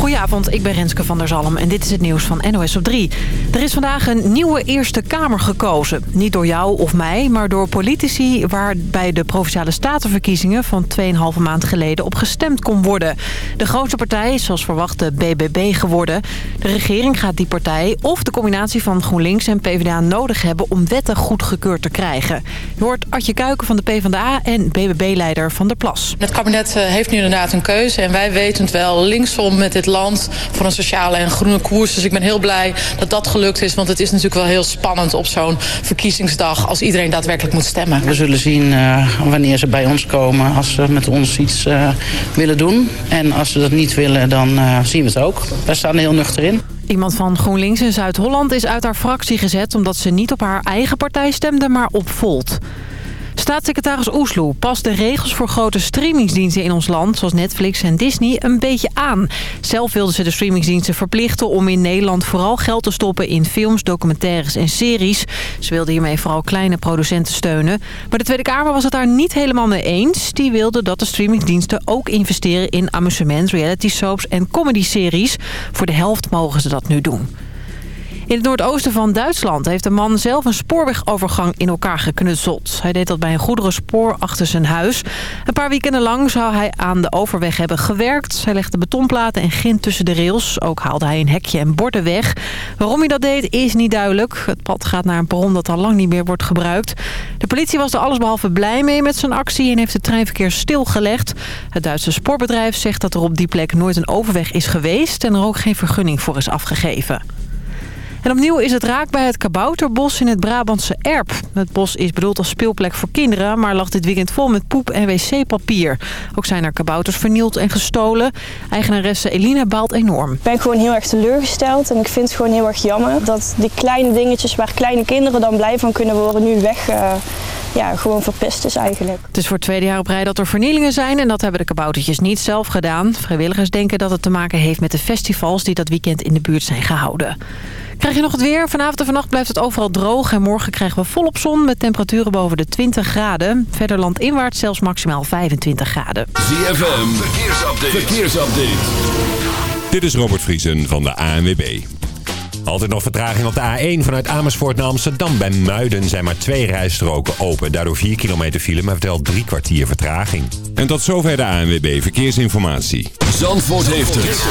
Goedenavond, ik ben Renske van der Zalm en dit is het nieuws van NOS op 3. Er is vandaag een nieuwe Eerste Kamer gekozen. Niet door jou of mij, maar door politici... waar bij de Provinciale Statenverkiezingen van 2,5 maand geleden op gestemd kon worden. De grootste partij is zoals verwacht de BBB geworden. De regering gaat die partij of de combinatie van GroenLinks en PvdA nodig hebben... om wetten goedgekeurd te krijgen. Je hoort Adje Kuiken van de PvdA en BBB-leider Van der Plas. Het kabinet eh, heeft nu inderdaad een keuze en wij weten het wel linksom met dit land voor een sociale en groene koers. Dus ik ben heel blij dat dat gelukt is. Want het is natuurlijk wel heel spannend op zo'n verkiezingsdag... als iedereen daadwerkelijk moet stemmen. We zullen zien uh, wanneer ze bij ons komen als ze met ons iets uh, willen doen. En als ze dat niet willen, dan uh, zien we het ook. Wij staan heel nuchter in. Iemand van GroenLinks in Zuid-Holland is uit haar fractie gezet... omdat ze niet op haar eigen partij stemde, maar op Volt. Staatssecretaris Oesloe past de regels voor grote streamingsdiensten in ons land... zoals Netflix en Disney, een beetje aan. Zelf wilden ze de streamingsdiensten verplichten om in Nederland vooral geld te stoppen... in films, documentaires en series. Ze wilden hiermee vooral kleine producenten steunen. Maar de Tweede Kamer was het daar niet helemaal mee eens. Die wilde dat de streamingsdiensten ook investeren in amusement, reality soaps en comedy-series. Voor de helft mogen ze dat nu doen. In het noordoosten van Duitsland heeft een man zelf een spoorwegovergang in elkaar geknutseld. Hij deed dat bij een goederenspoor achter zijn huis. Een paar weekenden lang zou hij aan de overweg hebben gewerkt. Hij legde betonplaten en grind tussen de rails. Ook haalde hij een hekje en borden weg. Waarom hij dat deed is niet duidelijk. Het pad gaat naar een perron dat al lang niet meer wordt gebruikt. De politie was er allesbehalve blij mee met zijn actie en heeft het treinverkeer stilgelegd. Het Duitse spoorbedrijf zegt dat er op die plek nooit een overweg is geweest... en er ook geen vergunning voor is afgegeven. En opnieuw is het raak bij het Kabouterbos in het Brabantse Erp. Het bos is bedoeld als speelplek voor kinderen... maar lag dit weekend vol met poep en wc-papier. Ook zijn er kabouters vernield en gestolen. Eigenaresse Elina baalt enorm. Ik ben gewoon heel erg teleurgesteld en ik vind het gewoon heel erg jammer... dat die kleine dingetjes waar kleine kinderen dan blij van kunnen worden... nu weg... Uh ja, gewoon verpest is eigenlijk. Het is voor het tweede jaar op rij dat er vernielingen zijn... en dat hebben de kaboutertjes niet zelf gedaan. Vrijwilligers denken dat het te maken heeft met de festivals... die dat weekend in de buurt zijn gehouden. Krijg je nog het weer? Vanavond en vannacht blijft het overal droog... en morgen krijgen we volop zon met temperaturen boven de 20 graden. Verder landinwaarts zelfs maximaal 25 graden. ZFM, verkeersupdate. verkeersupdate. Dit is Robert Vriesen van de ANWB. Altijd nog vertraging op de A1 vanuit Amersfoort naar Amsterdam. Bij Muiden zijn maar twee rijstroken open. Daardoor 4 kilometer file, maar wel drie kwartier vertraging. En tot zover de ANWB Verkeersinformatie. Zandvoort heeft het.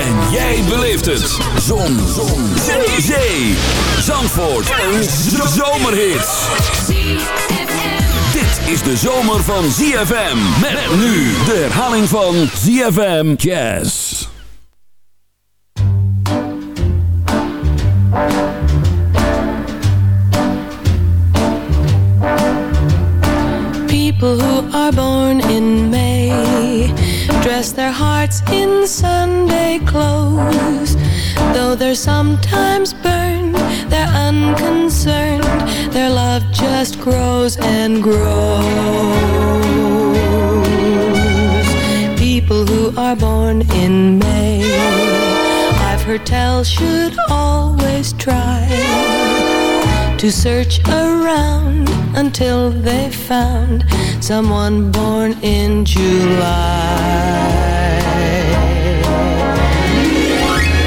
En jij beleeft het. Zon. Zon. Zee. Zee. Zandvoort. Een zomerhit. Dit is de zomer van ZFM. Met nu de herhaling van ZFM Jazz. People who are born in May dress their hearts in Sunday clothes. Though they're sometimes burned, they're unconcerned. Their love just grows and grows. People who are born in May, Tell, should always try to search around until they found someone born in July.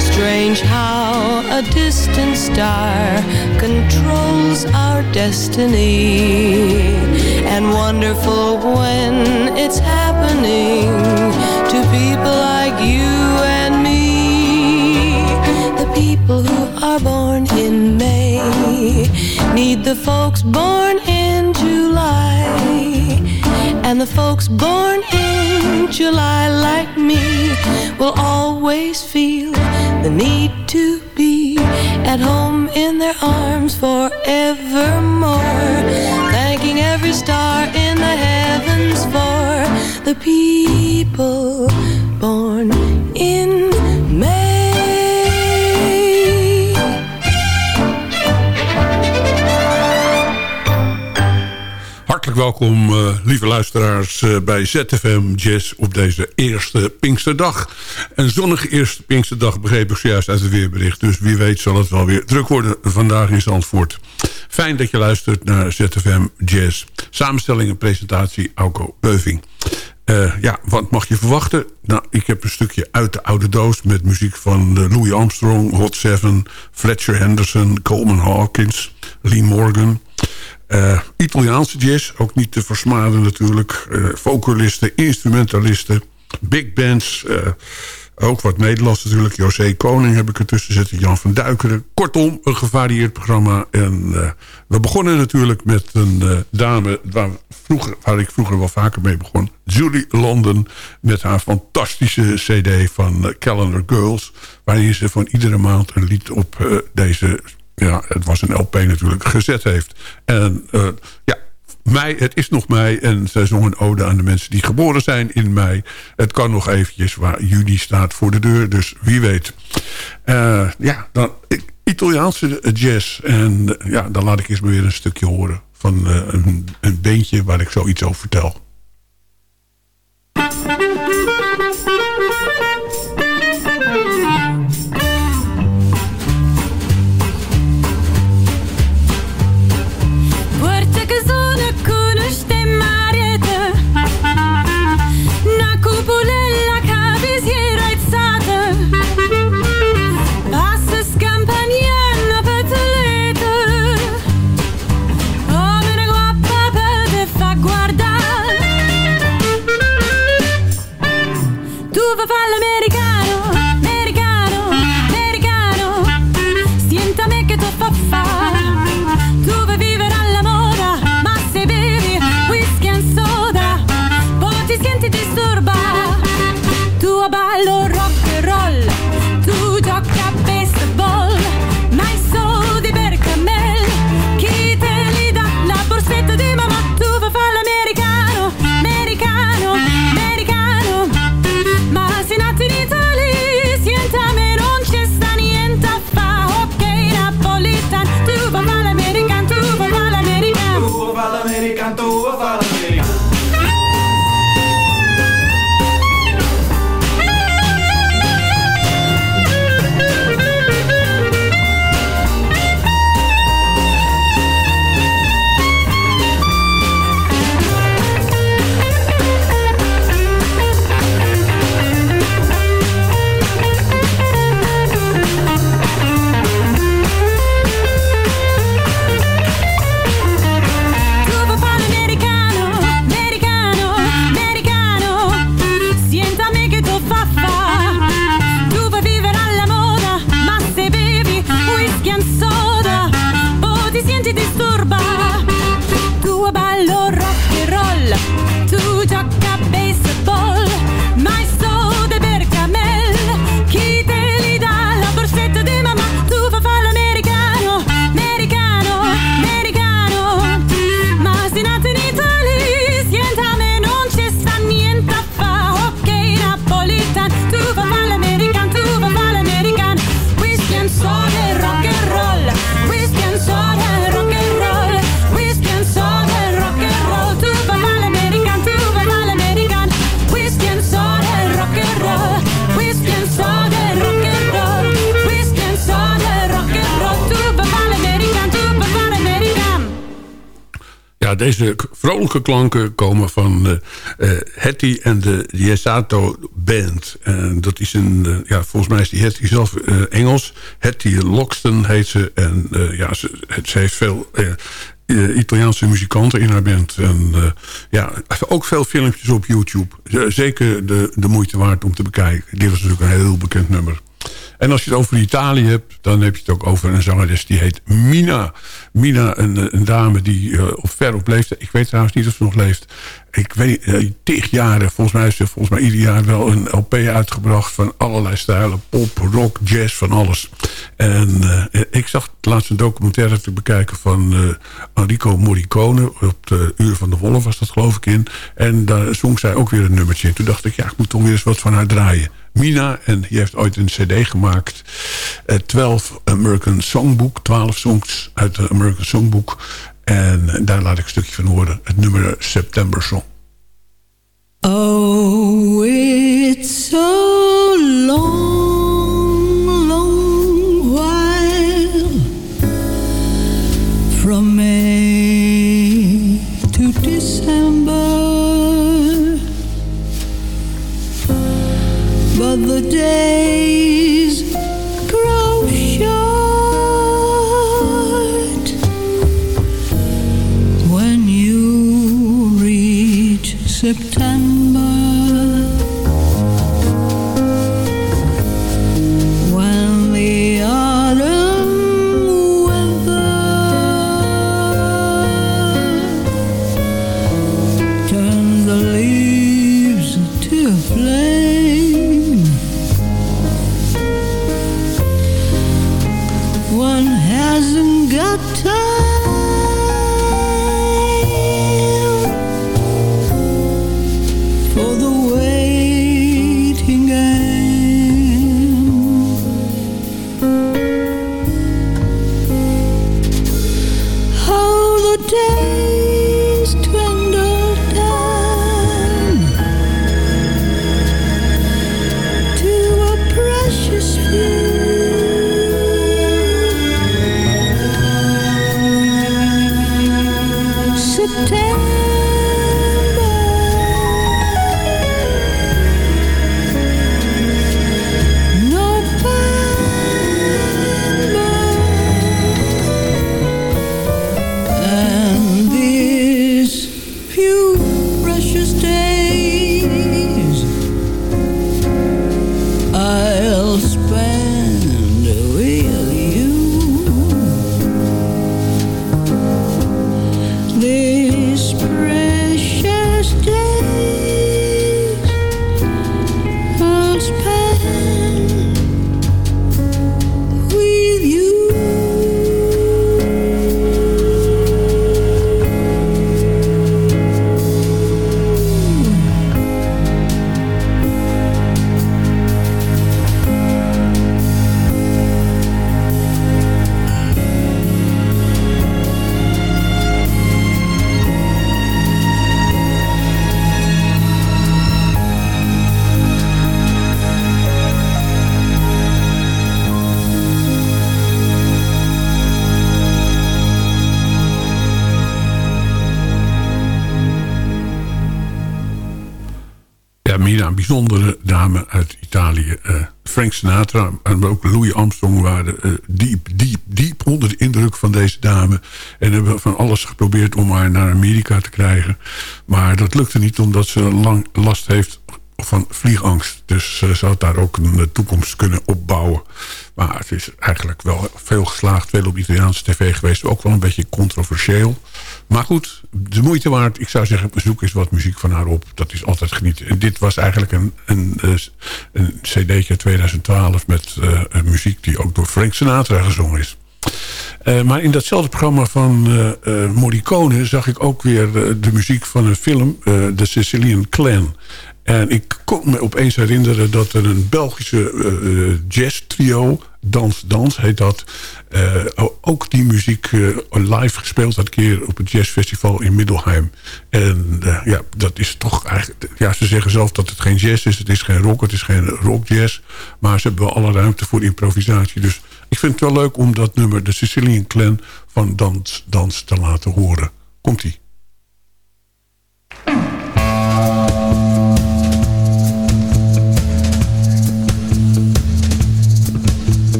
Strange how a distant star controls our destiny, and wonderful when it's happening to people like you need the folks born in July. And the folks born in July, like me, will always feel the need to be at home in their arms forevermore. Thanking every star in the heavens for the people born in Welkom, uh, lieve luisteraars, uh, bij ZFM Jazz op deze eerste Pinksterdag. Een zonnige eerste Pinksterdag begreep ik zojuist uit het weerbericht. Dus wie weet zal het wel weer druk worden vandaag in Zandvoort. Fijn dat je luistert naar ZFM Jazz. Samenstelling en presentatie Auko Beuving. ja, wat mag je verwachten? Nou, ik heb een stukje uit de oude doos... met muziek van Louis Armstrong, Hot Seven... Fletcher Henderson, Coleman Hawkins, Lee Morgan... Italiaanse jazz, ook niet te versmaden natuurlijk. vocalisten, instrumentalisten, big bands... Ook wat Nederlands natuurlijk. José Koning heb ik ertussen zitten. Jan van Duikeren. Kortom, een gevarieerd programma. En we begonnen natuurlijk met een dame... Waar, vroeger, ik vroeger wel vaker mee begon. Julie London. Met haar fantastische cd van Calendar Girls. Waarin ze van iedere maand een lied op deze... Ja, het was een LP natuurlijk, gezet heeft. En ja, mei, het is nog mei. En zij zong een ode aan de mensen die geboren zijn in mei. Het kan nog eventjes waar juni staat voor de deur. Dus wie weet. Uh, ja, dan Italiaanse jazz. En uh, ja, dan laat ik eens maar weer een stukje horen. Van een, een beentje waar ik zoiets over vertel. Deze vrolijke klanken komen van uh, uh, Hetty en de Yesato Band. En dat is een, uh, ja, volgens mij is die Hetty zelf Engels. Hetty Loxton heet ze. En ja, ze, heeft veel Italiaanse muzikanten in haar band. En ja, ook veel filmpjes op YouTube. Zeker de, de moeite waard om te bekijken. Dit was natuurlijk een heel bekend nummer. En als je het over Italië hebt, dan heb je het ook over een zangeres die heet Mina. Mina, een, een dame die uh, ver op leeftijd... ik weet trouwens niet of ze nog leeft... ik weet uh, jaren, volgens mij is ze volgens mij ieder jaar wel een LP uitgebracht... van allerlei stijlen, pop, rock, jazz, van alles. En uh, ik zag laatst een documentaire te bekijken van Enrico Morricone... op de Uur van de Wolf was dat geloof ik in. En daar zong zij ook weer een nummertje. Toen dacht ik, ja, ik moet toch weer eens wat van haar draaien. Mina. En die heeft ooit een cd gemaakt. Uh, 12 American Songbook. 12 songs uit de American Songbook. En daar laat ik een stukje van horen. Het nummer September Song. Oh, it's so long, long while From May to December But the day Sinatra en ook Louis Armstrong waren eh, diep, diep, diep onder de indruk van deze dame. En hebben van alles geprobeerd om haar naar Amerika te krijgen. Maar dat lukte niet omdat ze lang last heeft van vliegangst. Dus eh, ze had daar ook een eh, toekomst kunnen opbouwen. Maar het is eigenlijk wel veel geslaagd. Veel op Italiaanse tv geweest. Ook wel een beetje controversieel. Maar goed, de moeite waard. Ik zou zeggen, zoek eens wat muziek van haar op. Dat is altijd genieten. En dit was eigenlijk een, een, eh, een cd'tje 2012 met eh, muziek die ook door Frank Sinatra gezongen is. Eh, maar in datzelfde programma van eh, Morricone zag ik ook weer de muziek van een film, The Sicilian Clan. En ik kon me opeens herinneren dat er een Belgische eh, eh, jazz trio, Dans Dans heet dat, eh, ook die muziek live gespeeld had keer op het jazzfestival in Middelheim. En ja, dat is toch eigenlijk, ja, ze zeggen zelf dat het geen jazz is, het is geen rock, het is geen rockjazz, maar ze hebben wel alle ruimte voor improvisatie. Dus ik vind het wel leuk om dat nummer, de Sicilian Clan, van Dans Dans te laten horen. Komt-ie.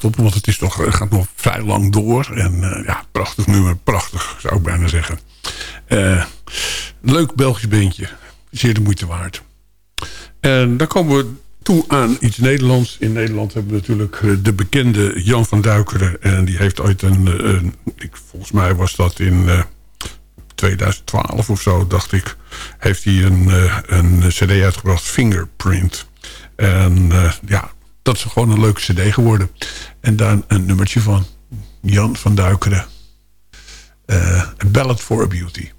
Stoppen, want het is toch, gaat nog vrij lang door. En eh, ja, prachtig nummer, prachtig zou ik bijna zeggen. Eh, leuk Belgisch beentje, zeer de moeite waard. En dan komen we toe aan iets Nederlands. In Nederland hebben we natuurlijk eh, de bekende Jan van Duikeren. En die heeft ooit een, ik, volgens mij was dat in eh, 2012 of zo, dacht ik, heeft hij een, een cd uitgebracht, Fingerprint. En ja, dat is gewoon een leuke cd geworden. En daar een nummertje van Jan van Duikeren. Eh, A Ballad for a Beauty.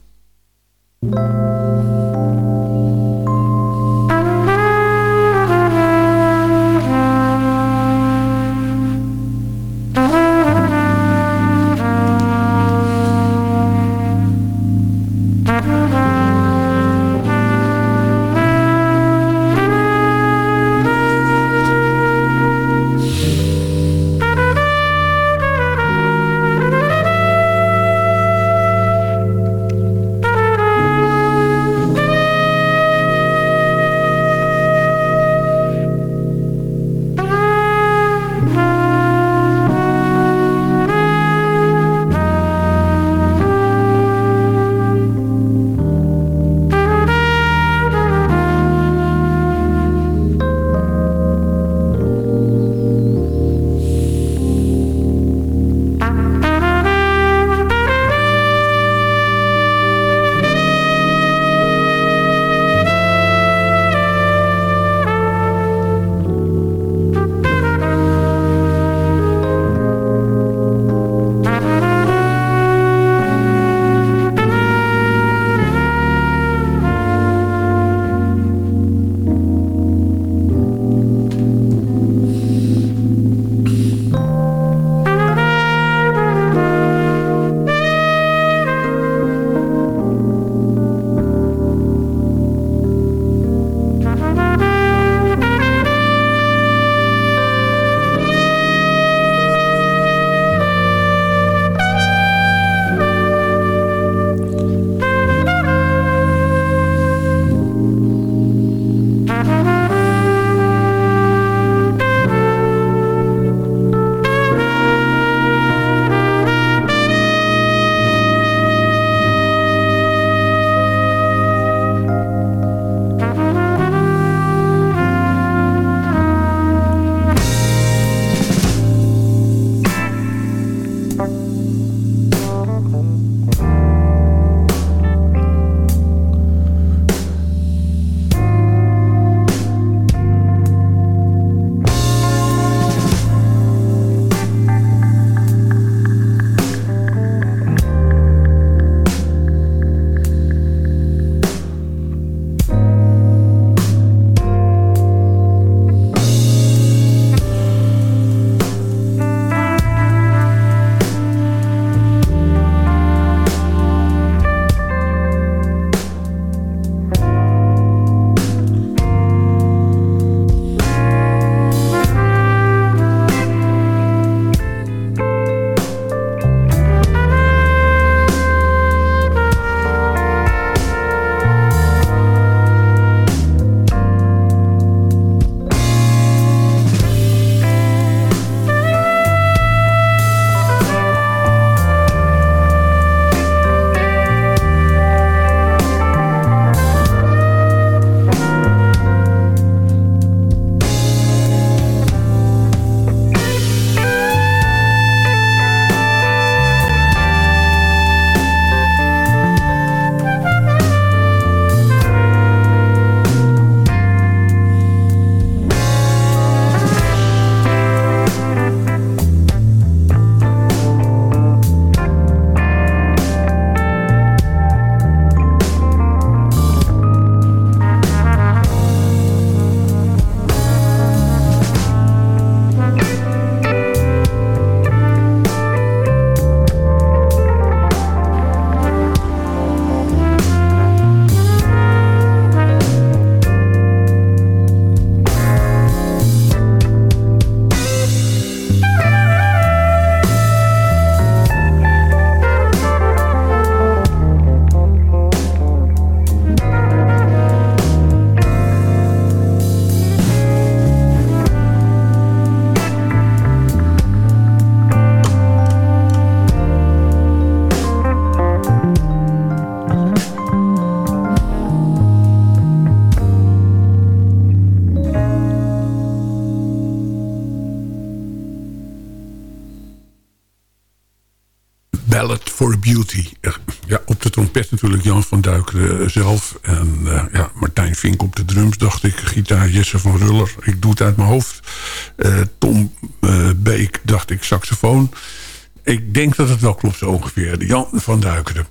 Beauty. Eh, Ja, op de trompet natuurlijk Jan van Duikeren zelf. En eh, ja, Martijn Vink op de drums, dacht ik. Gitaar Jesse van Ruller. Ik doe het uit mijn hoofd. Eh, Tom eh, Beek, dacht ik, saxofoon. Ik denk dat het wel klopt zo ongeveer. Jan van Duikeren.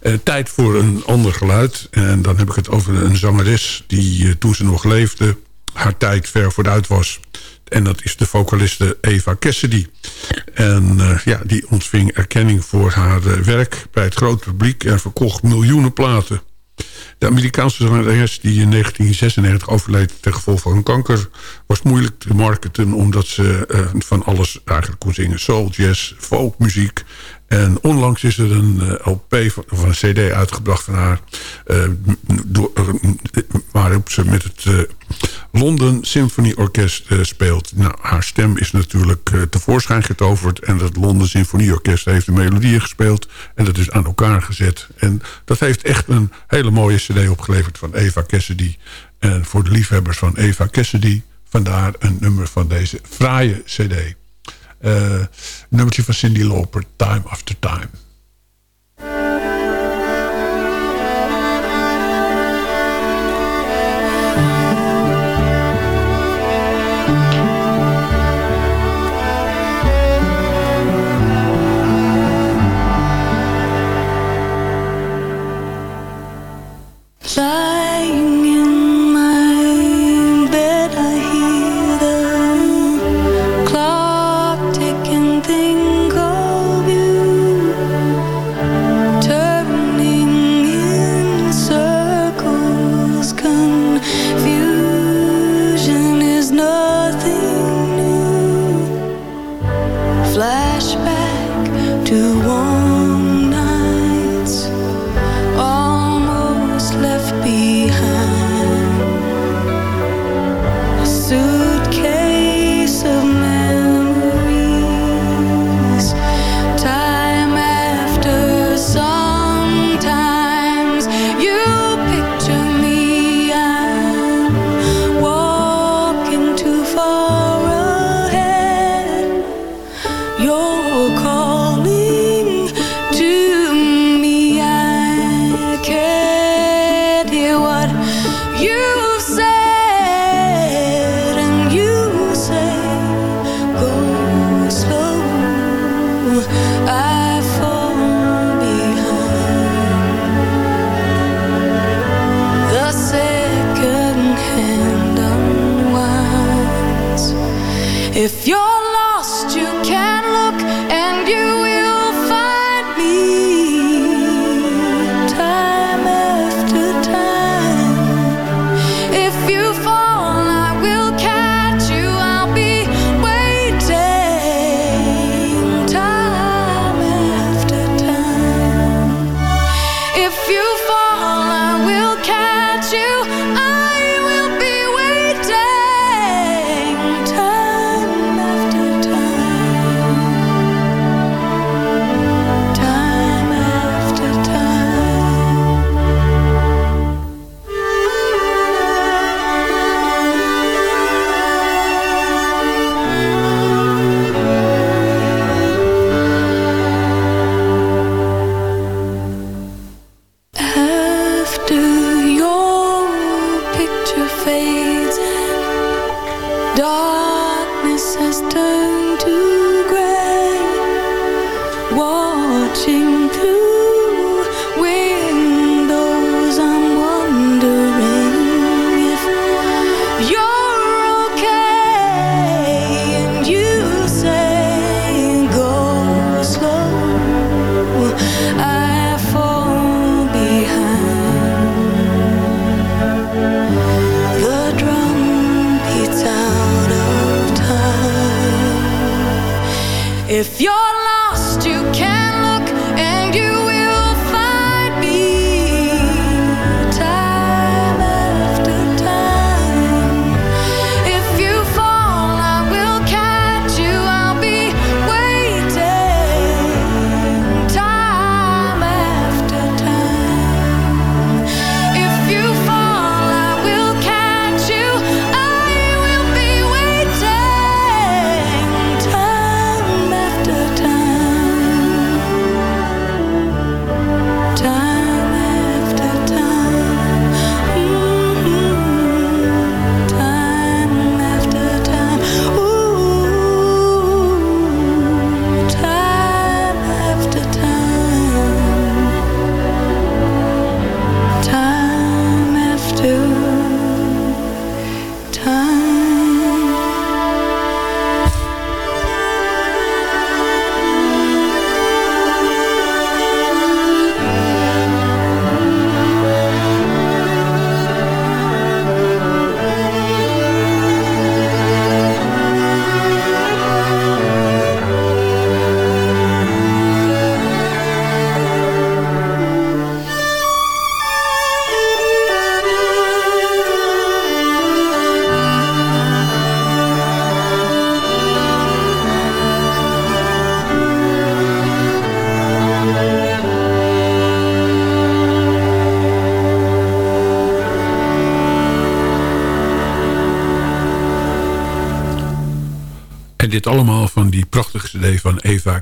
Eh, tijd voor een ander geluid. En dan heb ik het over een zangeres die eh, toen ze nog leefde... haar tijd ver vooruit was. En dat is de vocaliste Eva Cassidy. En eh, ja, die ontving erkenning voor haar eh, werk bij het grote publiek... en verkocht miljoenen platen. De Amerikaanse zangeres die in 1996 overleed ten gevolge van kanker... was moeilijk te marketen omdat ze eh, van alles eigenlijk kon zingen. Soul, jazz, folkmuziek. En onlangs is er een LP van, een cd uitgebracht van haar... waarop ze met het London Symphony Orkest eh, speelt. Nou, haar stem is natuurlijk eh, tevoorschijn getoverd... en het London Symphony Orkest heeft de melodieën gespeeld... en dat is aan elkaar gezet. En dat heeft echt een hele mooie cd opgeleverd van Eva Cassidy. En voor de liefhebbers van Eva Cassidy... vandaar een nummer van deze fraaie cd. Eh, nummertje van Cindy Lauper, Time After Time.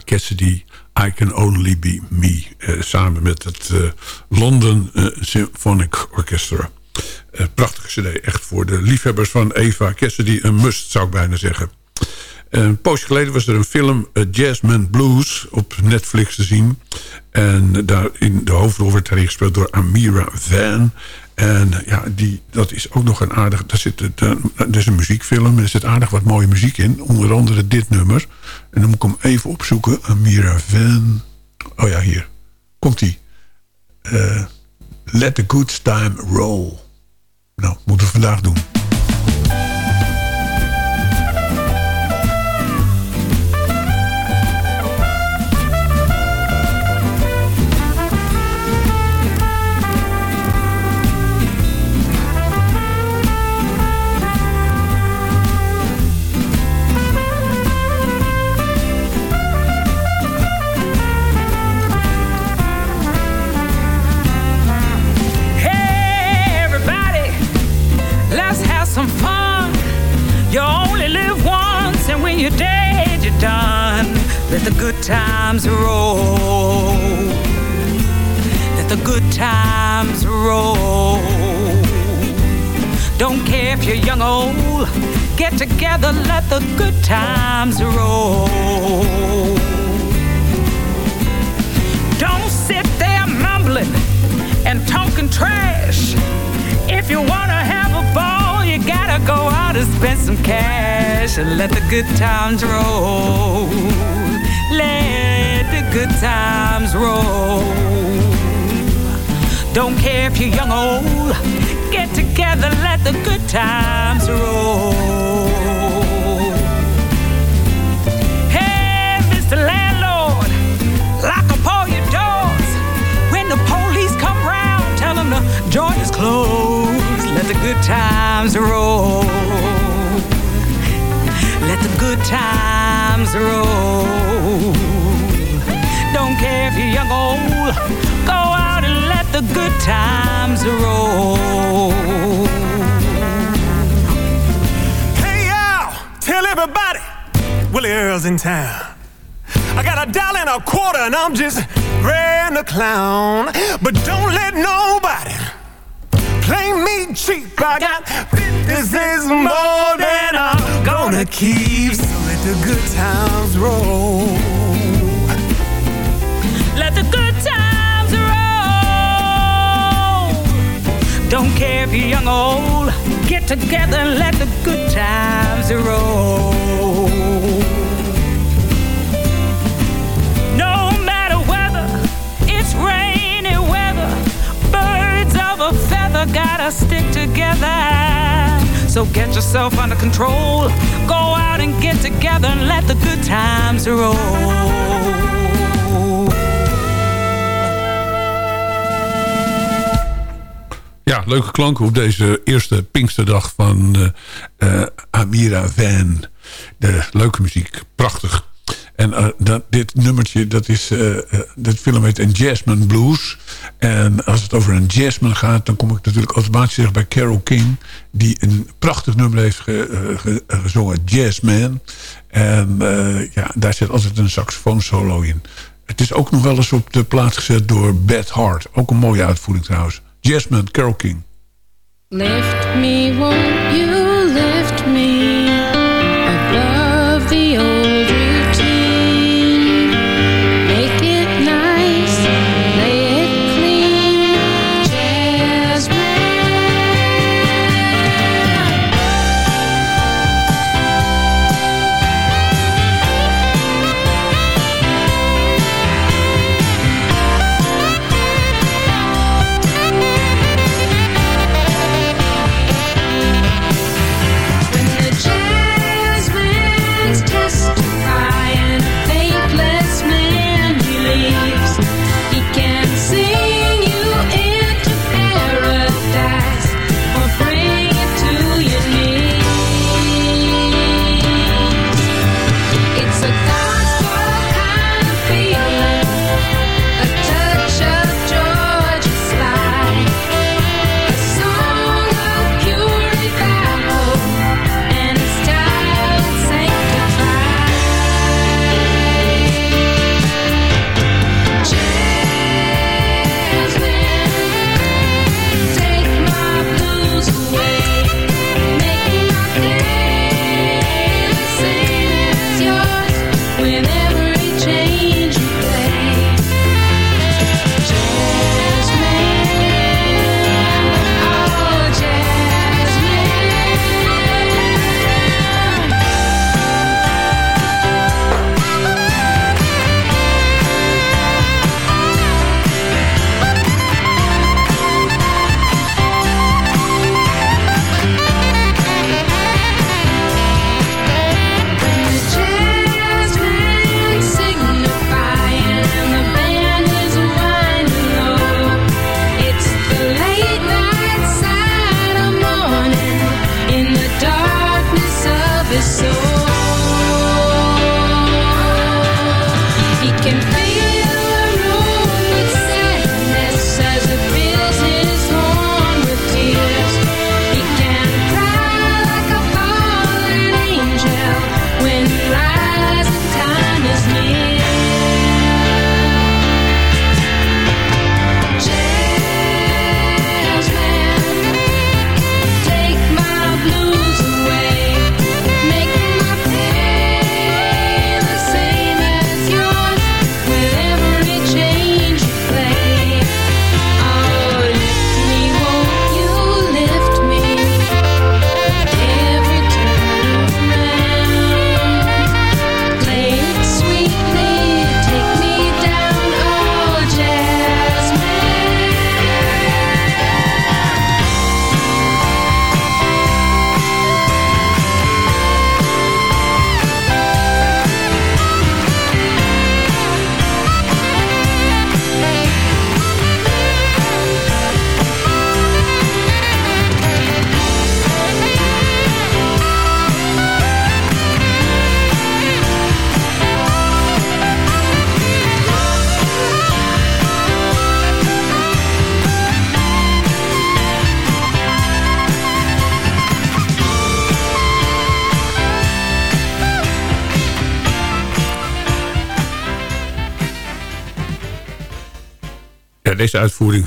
Cassidy... I Can Only Be Me. eh, samen met het eh, London eh, Symphonic Orchestra. Prachtige cd. Echt voor de liefhebbers van Eva Cassidy. Een must, zou ik bijna zeggen. Een poosje geleden was er een film Jasmine Blues op Netflix te zien. En daar in de hoofdrol werd daarin gespeeld door Amira Van. En ja, die, dat is ook nog een aardig... Daar zit, uh, dat is een muziekfilm en er zit aardig wat mooie muziek in. Onder andere dit nummer. En dan moet ik hem even opzoeken. Amira Van. Oh ja, hier. Komt-ie. Uh, Let the good time roll. Nou, moeten we vandaag doen. Let the good times roll. Let the good times roll. Don't care if you're young or old. Get together, let the good times roll. Don't sit there mumbling and talking trash. If you wanna have a ball, you gotta go out and spend some cash and let the good times roll. Let the good times roll. Don't care if you're young or old, get together, let the good times roll. Hey, Mr. Landlord, lock up all your doors. When the police come round, tell them the joint is closed. Let the good times roll. Let the good times roll. Don't care if you're young or old, go out and let the good times roll. Hey, y'all, tell everybody Willie Earl's in town. I got a dollar and a quarter and I'm just ran a clown. But don't let nobody play me cheap. I got 50 cents more than I'm gonna keep. Let the good times roll. Let the good times roll. Don't care if you're young or old, get together and let the good times roll. No matter whether it's rainy weather, birds of a feather gotta stick together. So get yourself under control, go out and get together and let the good times roll. Ja, leuke klanken op deze eerste Pinksterdag van uh, Amira Van. De leuke muziek, prachtig. En dat, dit nummertje, dat is, dit film heet een Jasmine Blues. En als het over een Jasmine gaat, dan kom ik natuurlijk automatisch bij Carole King. Die een prachtig nummer heeft ge, ge, gezongen, Jazzman. En ja, daar zit altijd een saxofoon solo in. Het is ook nog wel eens op de plaats gezet door Beth Hart. Ook een mooie uitvoering trouwens. Jasmine, Carole King. Lift me, won't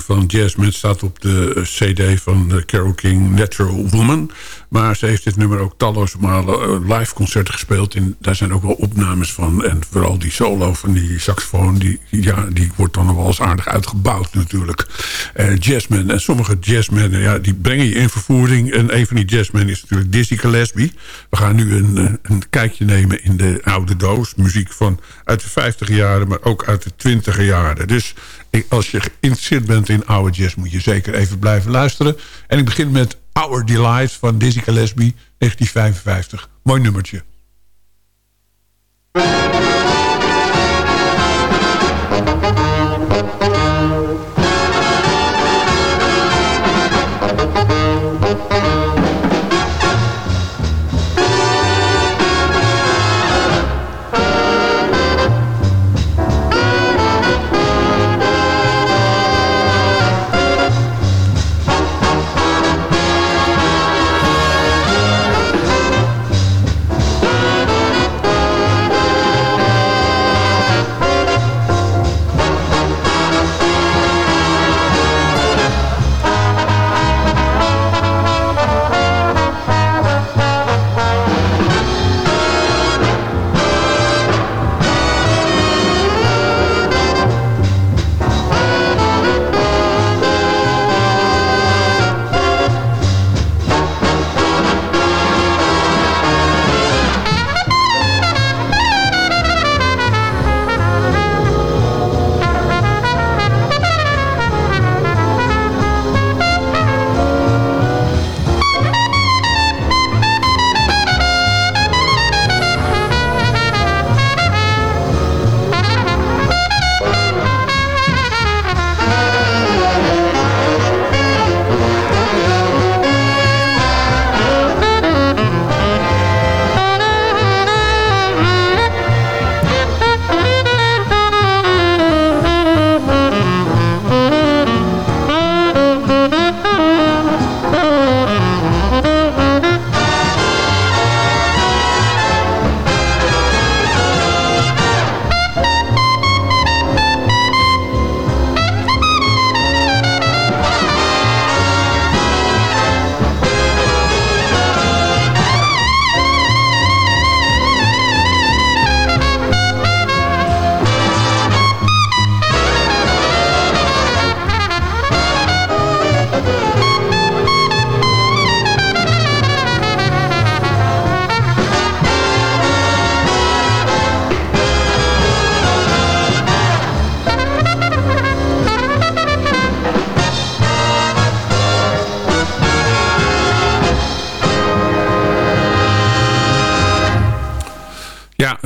van Jasmine staat op de eh, cd van eh, Carole King, Natural Woman. Maar ze heeft dit nummer ook talloze malen eh, live concerten gespeeld. En daar zijn ook wel opnames van. En vooral die solo van die saxofoon, die, ja, die wordt dan nog wel eens aardig uitgebouwd natuurlijk. Uh, Jasmine en sommige jazzmen, ja, die brengen je in vervoering. En een van die jazzmen is natuurlijk Dizzy Gillespie. We gaan nu een, een kijkje nemen in de oude doos. Muziek van uit de 50 jaren, maar ook uit de 20 jaren. Dus als je geïnteresseerd bent in oude jazz... moet je zeker even blijven luisteren. En ik begin met Our Delight van Dizzy Gillespie, 1955. Mooi nummertje.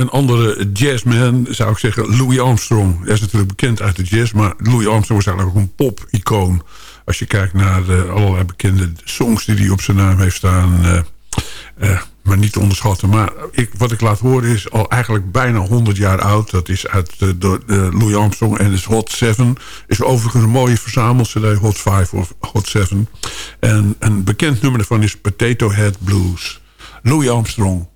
Een andere jazzman zou ik zeggen, Louis Armstrong. Hij is natuurlijk bekend uit de jazz, maar Louis Armstrong was eigenlijk ook een pop-icoon. Als je kijkt naar de allerlei bekende songs die hij op zijn naam heeft staan. Uh, uh, maar niet te onderschatten. Maar ik, wat ik laat horen is al eigenlijk bijna 100 jaar oud. Dat is uit de, de Louis Armstrong en is Hot 7. Is overigens een mooie verzamel-cd, Hot 5 of Hot 7. En een bekend nummer daarvan is Potato Head Blues. Louis Armstrong.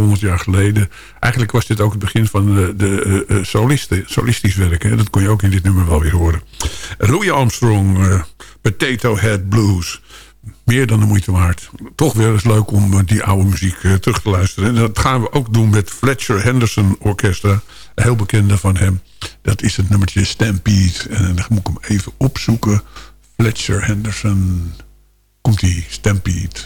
100 jaar geleden. Eigenlijk was dit ook het begin van de, de eh, eh, solistisch werk. Hè? Dat kon je ook in dit nummer wel weer horen. Louis Armstrong, eh, Potato Head Blues. Meer dan de moeite waard. Toch weer eens leuk om die oude muziek terug te luisteren. En dat gaan we ook doen met Fletcher Henderson Orchestra. Heel bekende van hem. Dat is het nummertje Stampede. En dan moet ik hem even opzoeken. Fletcher Henderson. Komt-ie, Stampede.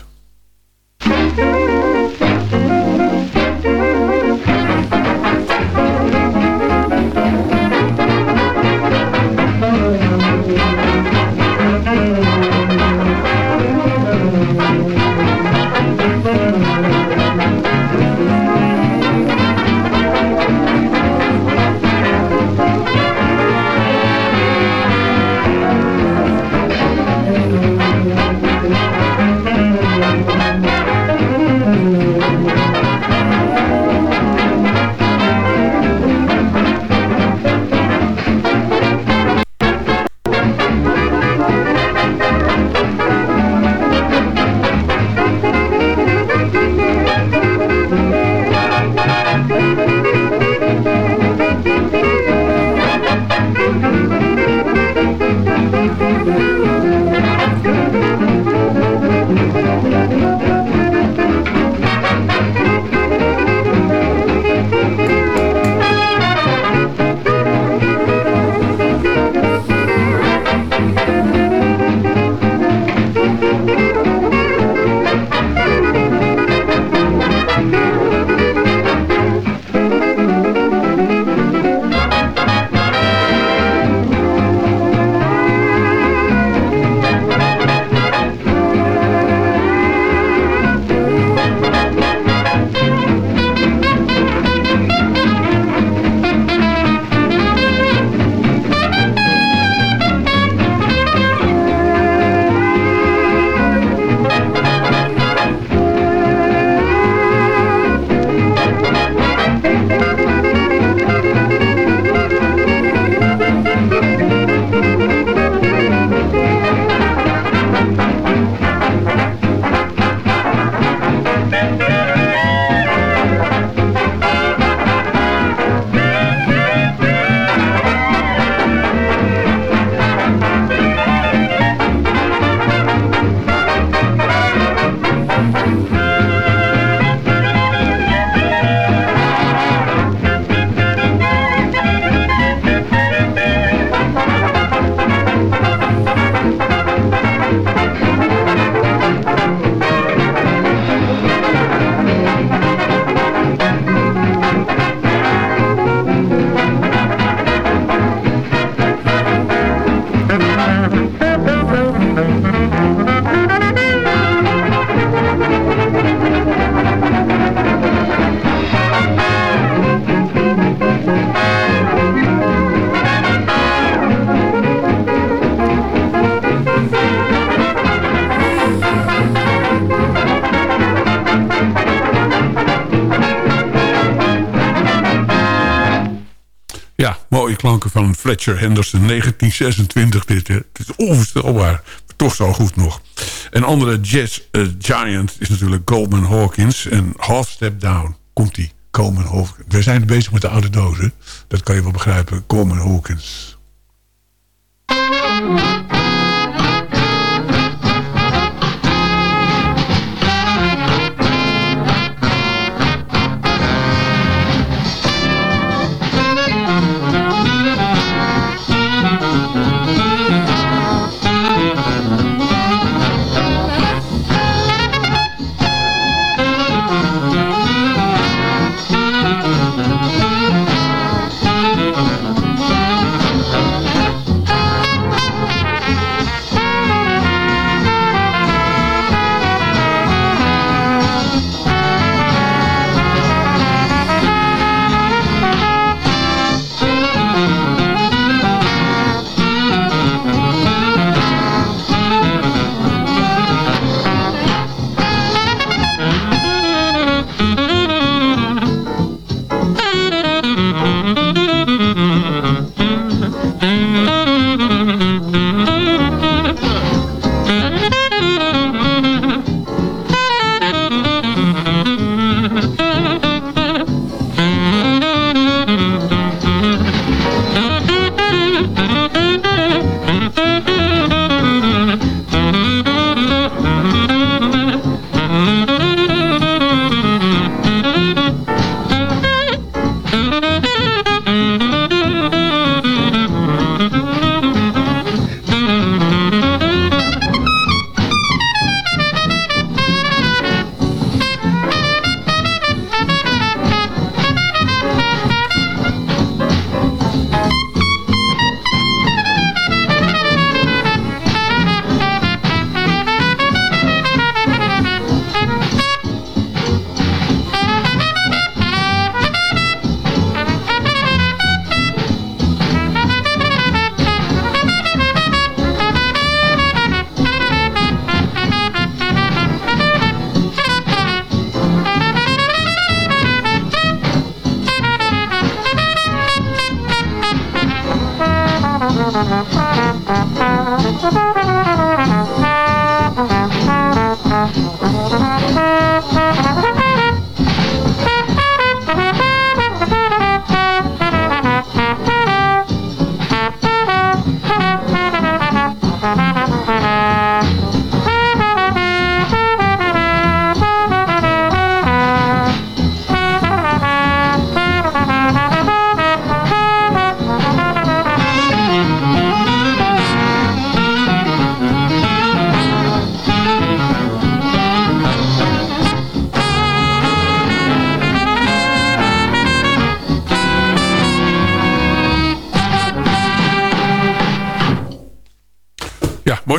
Van Fletcher Henderson, 1926 dit. Hè. Het is onvoorstelbaar, toch zo goed nog. Een andere jazz eh, giant is natuurlijk Goldman Hawkins. En Half Step Down, komt die, Coleman Hawkins. We zijn bezig met de oude dozen, dat kan je wel begrijpen. Coleman Hawkins.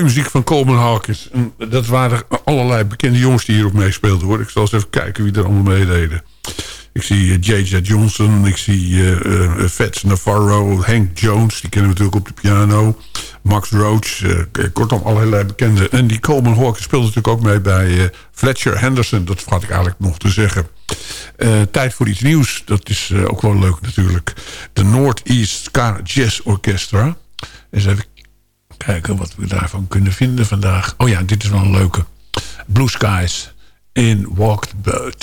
Muziek van Coleman Hawkins. Dat waren allerlei bekende jongens die hierop meespeelden. Hoor. Ik zal eens even kijken wie er allemaal meededen. Ik zie J.J. Johnson, ik zie uh, uh, Fats Navarro, Hank Jones, die kennen we natuurlijk op de piano. Max Roach, uh, kortom allerlei bekende. En die Coleman Hawkins speelde natuurlijk ook mee bij Fletcher Henderson. Dat had ik eigenlijk nog te zeggen. tijd voor iets nieuws, dat is ook wel leuk natuurlijk. De Northeast Jazz Orchestra. Eens even kijken wat we daarvan kunnen vinden vandaag. Oh ja, dit is wel een leuke. Blue Skies in Walk the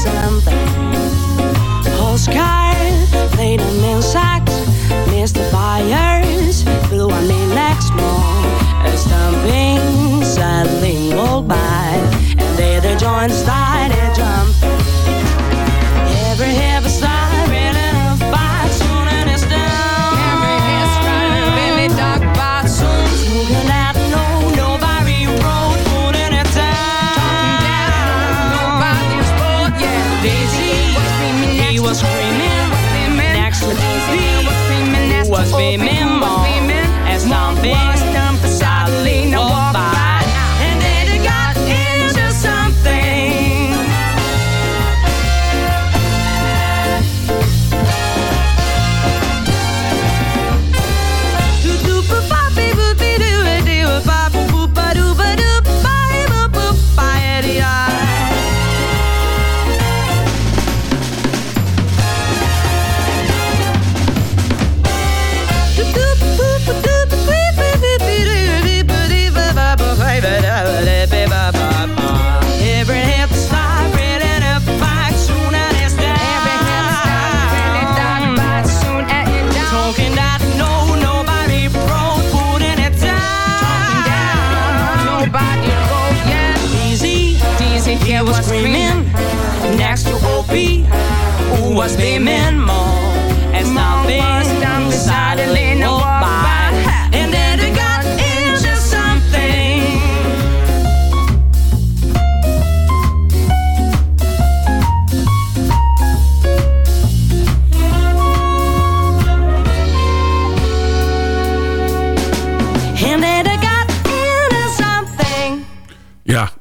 something. Whole sky played an insect. the Byers blew on me next morn. A stamping, saddling by. And there the joint started.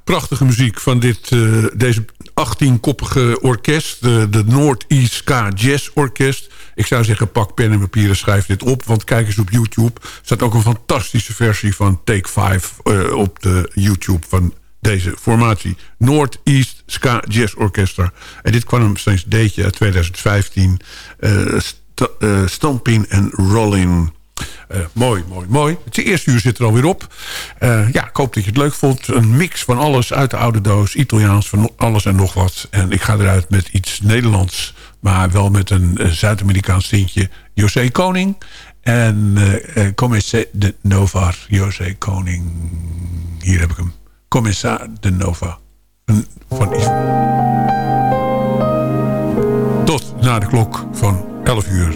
Prachtige muziek van dit, eh, deze 18-koppige orkest. De, de Northeast Ska Jazz Orkest. Ik zou zeggen, pak pen en papier en schrijf dit op. Want kijk eens op YouTube. Er staat ook een fantastische versie van Take 5 eh, op de YouTube van deze formatie. Northeast Ska Jazz Orchestra. En dit kwam steeds deetje uit 2015. eh st Stomping en Rolling. Eh, mooi, mooi, mooi. Het eerste uur zit er alweer op. Eh, ja, ik hoop dat je het leuk vond. Een mix van alles uit de oude doos. Italiaans, van alles en nog wat. En ik ga eruit met iets Nederlands. Maar wel met een eh, Zuid-Amerikaans tintje. José Koning. En Comece de Nova. José Koning. Hier heb ik hem. Commissar de Nova. Van. Tot na de klok van 11 uur.